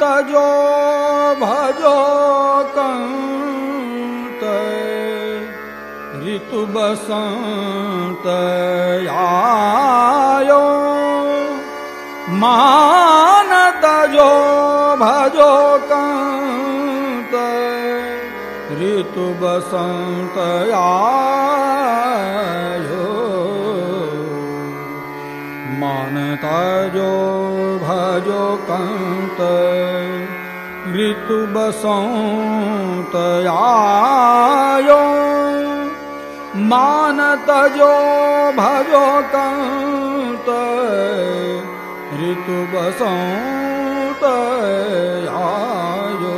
तजो भजो कंत ऋतु बसंत आयो। मान तजो भजो कंत ऋतु बसंत आयो। मानता जो भजो कंत ऋतु बसंत आयो। मानत जो भजो कंत ऋतु बसंत आयो।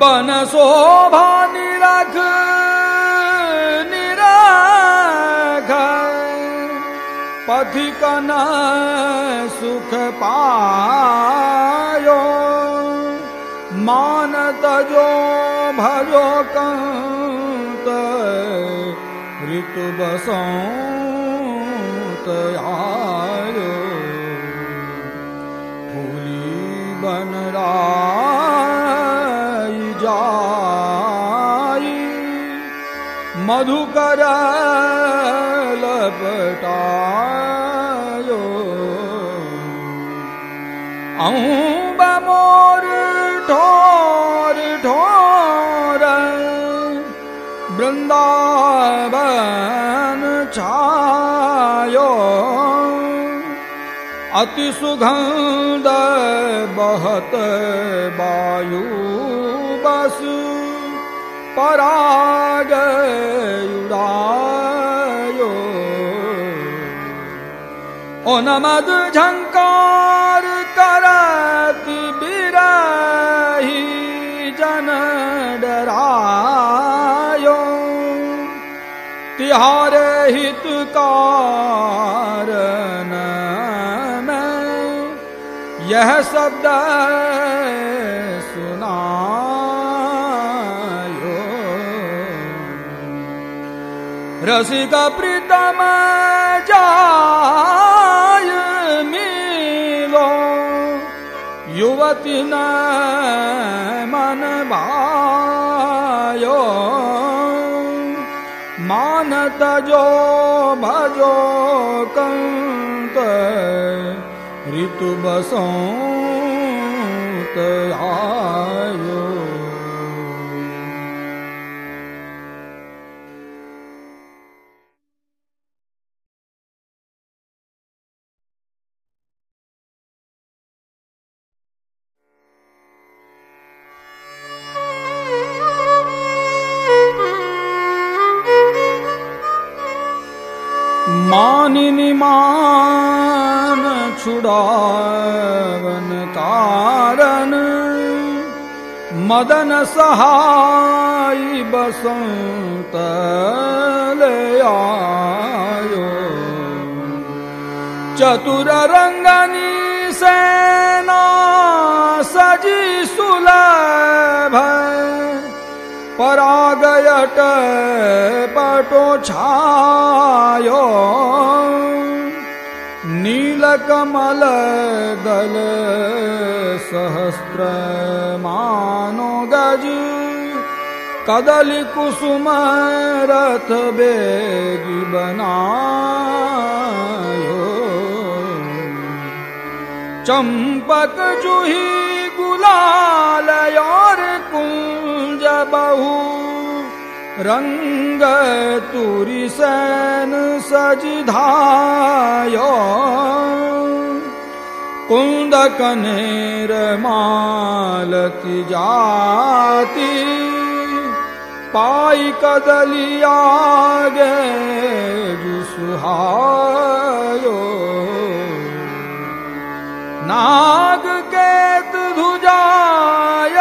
बन शोभा निरख निरख पथिकन सुख पायो। मानत जो भजो कंत, ऋतु बसंत आयो। फूली बन जाई, मधुकर लपटायो मोर ठोर ठोर वृंदावन छायो अति बस पराग उड़ायो ओ नमद झंकार प्रीतम मिलो। युवती न मन भायो मानत जो भजो ऋतु बसंत आयो मानिनी मान छुड़ावन कारण मदन सहाय बसंत ले आयो। चतुर रंगनी सेना सजी सुलभ। परागयट पटो छायो। नीलकमल दल सहस्र मानो गज कदली कुसुम रथ बेगी बनायो चंपक जूही गुलाल और कुंज बहु रंग तुरी सैन सजधायो कुंद कनेर मालती जाती, पाई कदलिया गे सुहायो नाग केत धुजा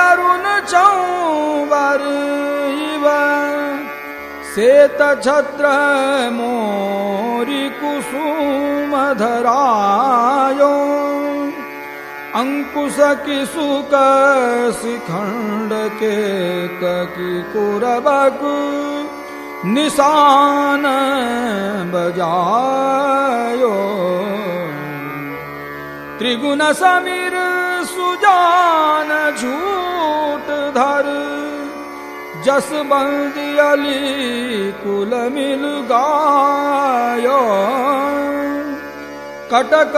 अरुण चौवर श्वेत छत्र मोरी कुसुम धरायो। अंकुश की सुक शिखंड के की कुरबक निशान बजायो। त्रिगुण समीर मान झूठ धर जस बंदी अली कुल मिल गायो कटक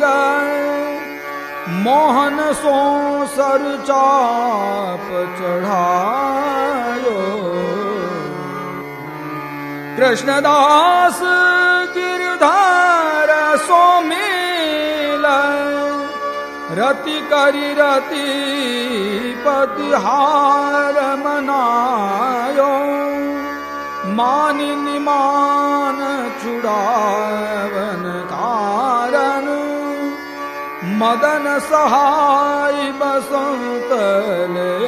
गए मोहन सो सर चाप चढ़ायो। कृष्णदास गिरधार सो मिल रति करी रति पतिहार मनायो मान छुड़ावन कारण। मदन सहाय बसंत ले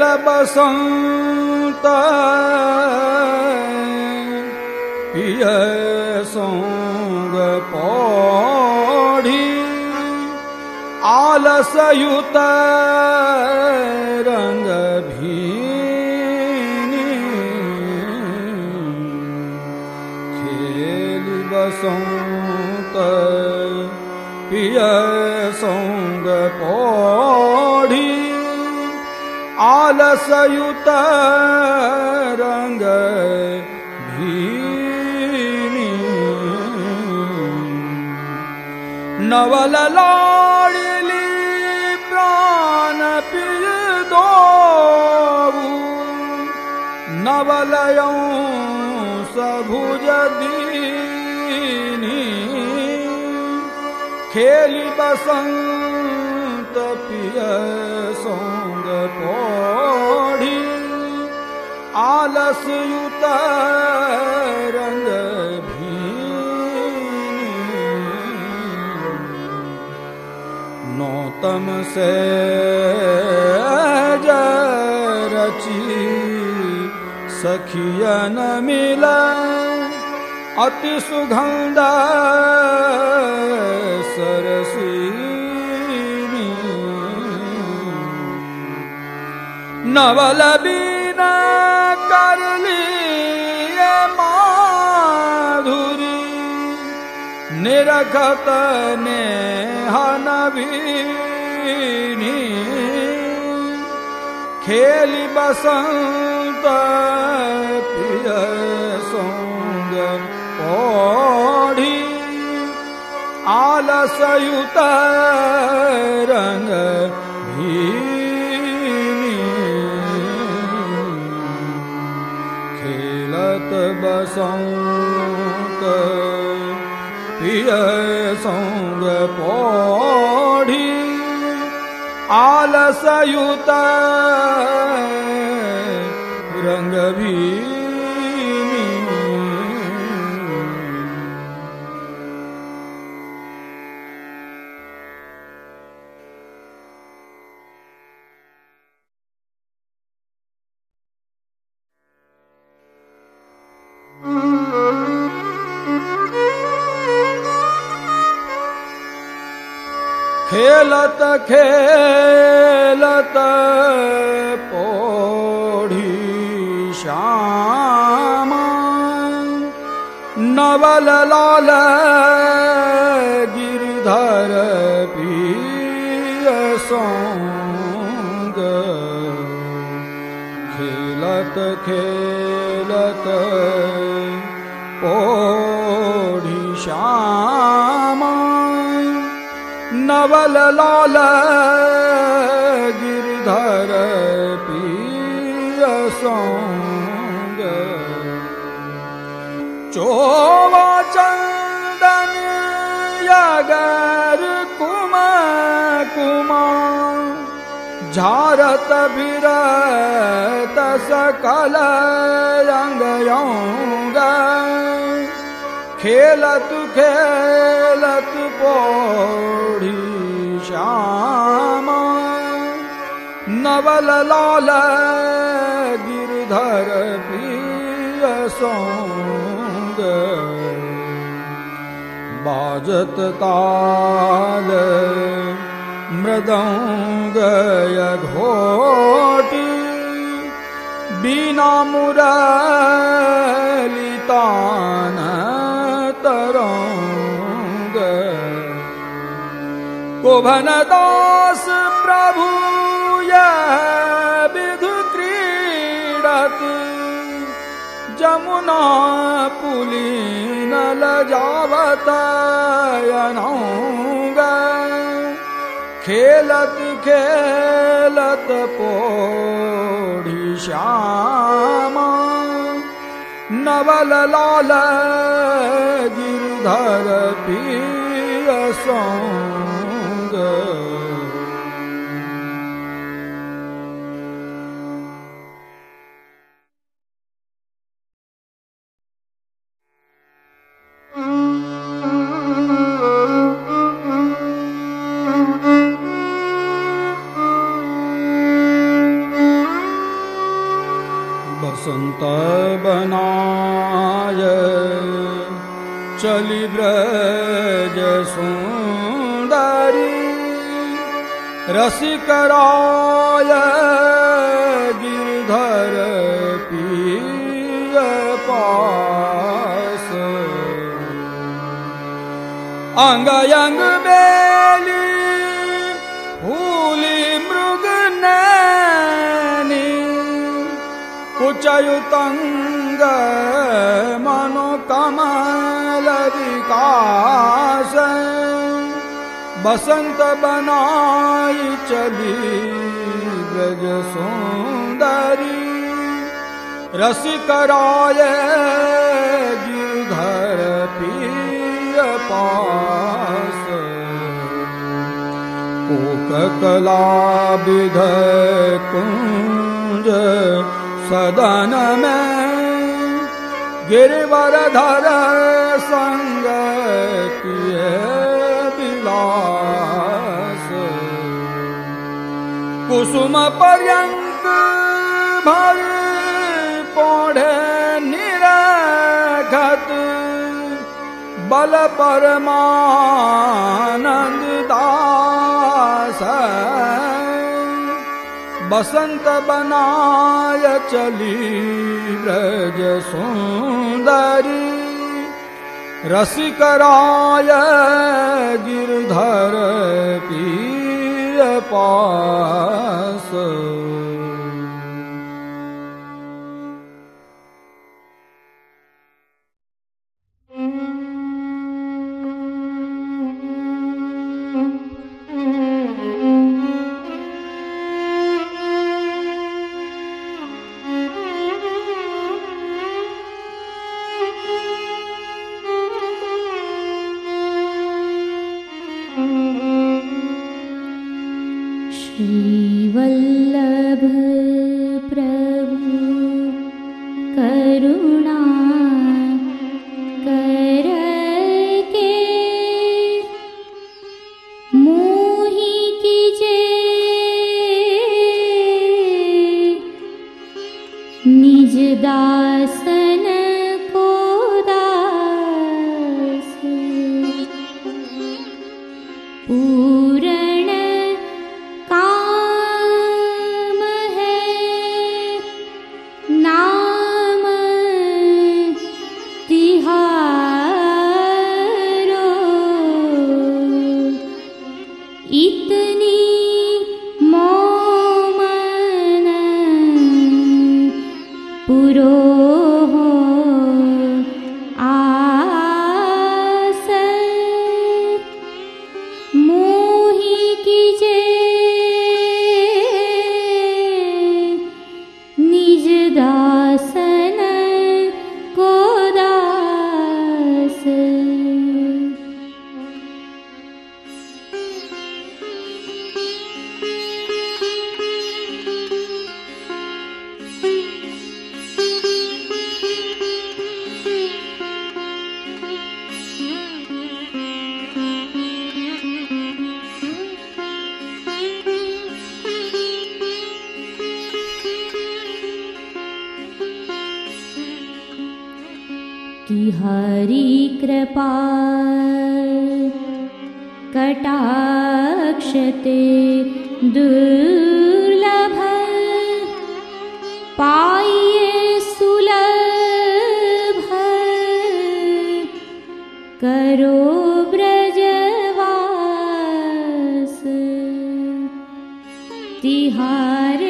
बसंत पिय पौढ़ी। आलसयुत भीनी। खेल बसंत पिय सोंग पौढ़ी आलसयुत रंग भीनी। नवल लाड़ली प्राण पिय दो नवलयों सबुज दीनी। खेली बसंत पिय सोंग पौढ़ी आलसयुत रंग भीनी। नौतम से रची सखियन मिला। अति सुगंध सरसी नवल बीना कर लिए माधुरी। निरखत ने हनबीनी खेली बसंत प्रिय सोंग पौढ़ी आलसयुत रंग बसंत प्रिय सोंग पौढ़ी आलसयुत रंग भीनी खेलत खेलत पोढ़ी श्याम। नवल लाल गिरधर सोंग। खेलत खेलत पोढ़ी श्याम नवल लाल गिरधर पिय सोंग। चोवा चंदन यागर कुमा कुमा झारत बिरत सकल रंग खेलत खेलत पौड़ी गिरधर प्रिय सोंग। बाजत ताल मृदङ्गय घोटी। बीना मुरलितान तरङ्ग कुभनदास प्रभु जमुना पुलिन लजावतयनौग खेलत खेलत पोढी श्यामा। नवल लाल गिरधर पिय चली ब्रज सुंदरी रसिकराय गिरधर पिय पास। अंग अंग बेली फूली मृग नैनी। उच्चयुतङ्ग मनोकमल विकास बसंत बनाई चली ब्रज सुंदरी रसिकराय गिरधर पिय पास कोक कला विध कुंज सदन में गिरवरधर विलास कुसुम निरघत बल परमानंद दास बसंत बनाय चली ब्रज सुंदरी रसिकराय गिरधर पी पास। दास ब्रजवास तिहार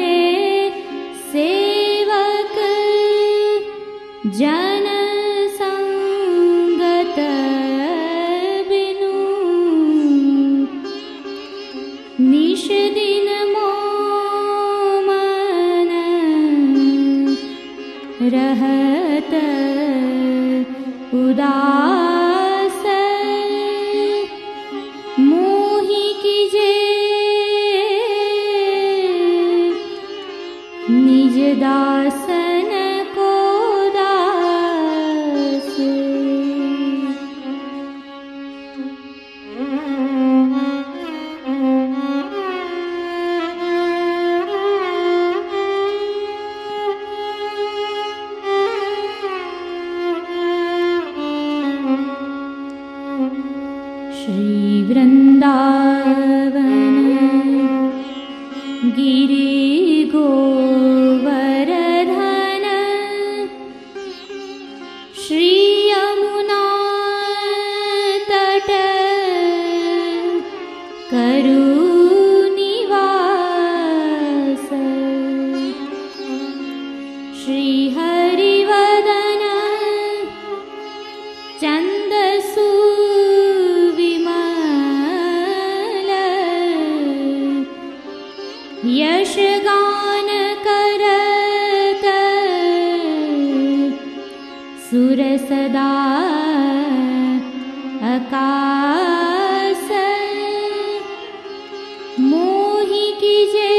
मोहि कीजे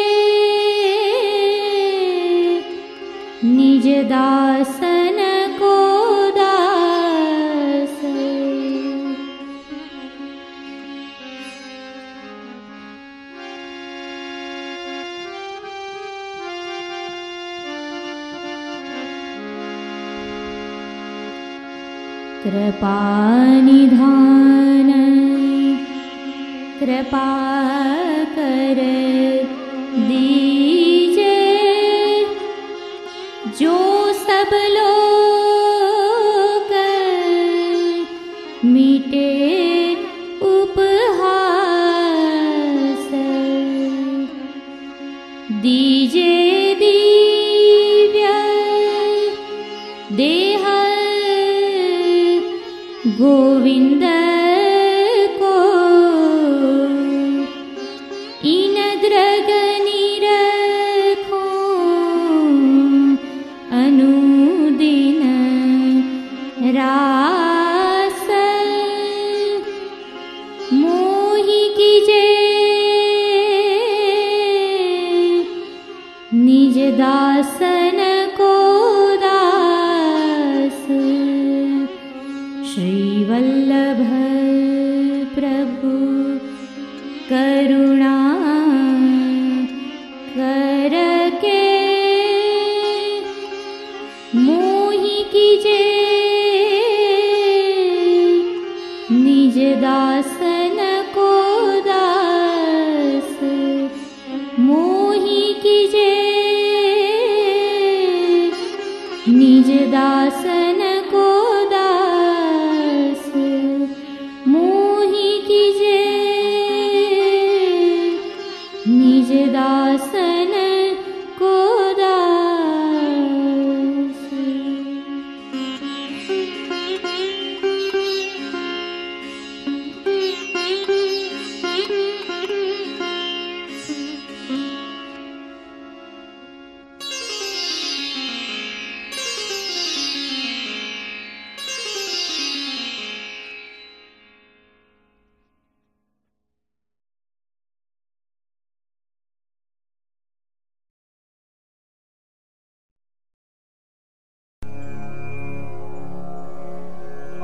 निज को दास। कृपा दीजे। जोसलोक मीटे उपहारीजे दीय देहा गोविन्द ます。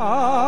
Ah.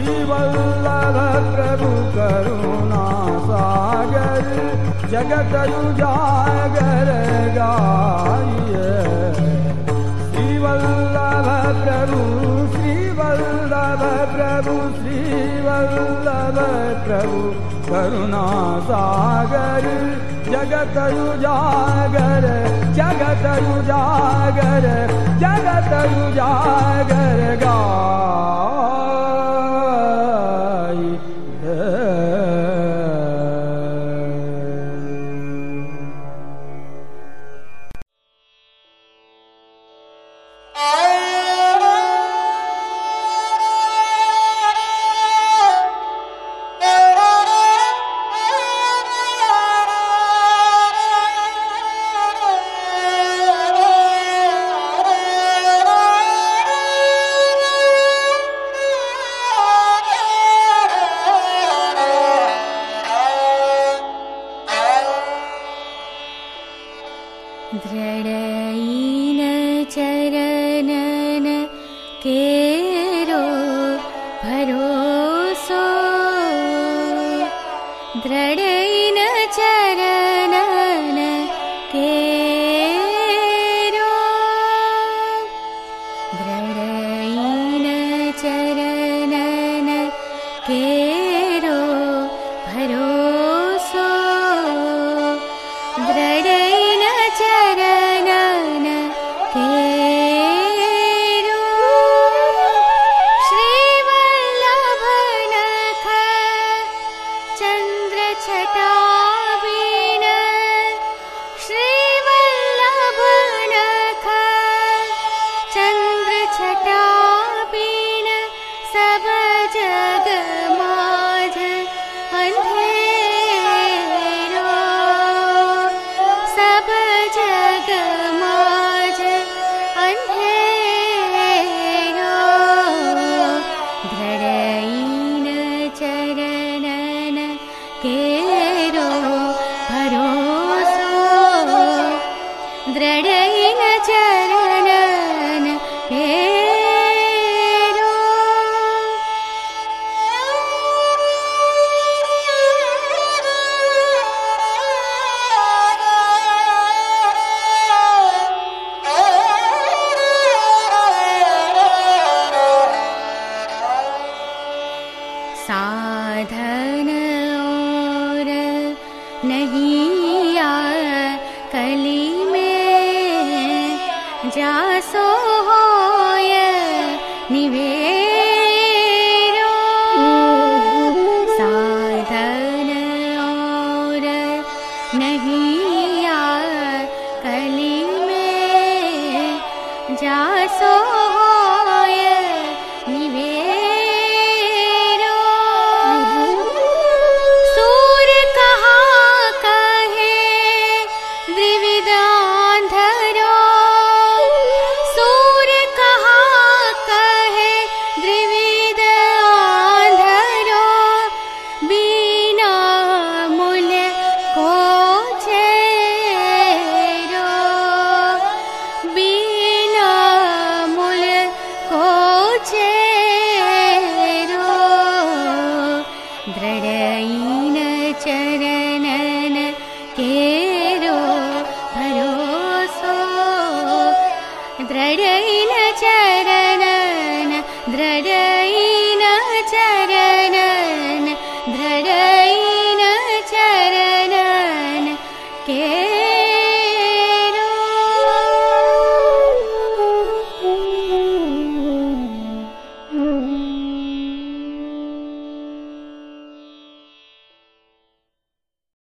श्री वल्लभ प्रभु करुणा सागर जगत उजागर गाय। श्री वल्लभ प्रभु श्री वल्लभ प्रभु श्री प्रभु करुणा सागर जगत उजागर जगत उजागर जगत जागर गा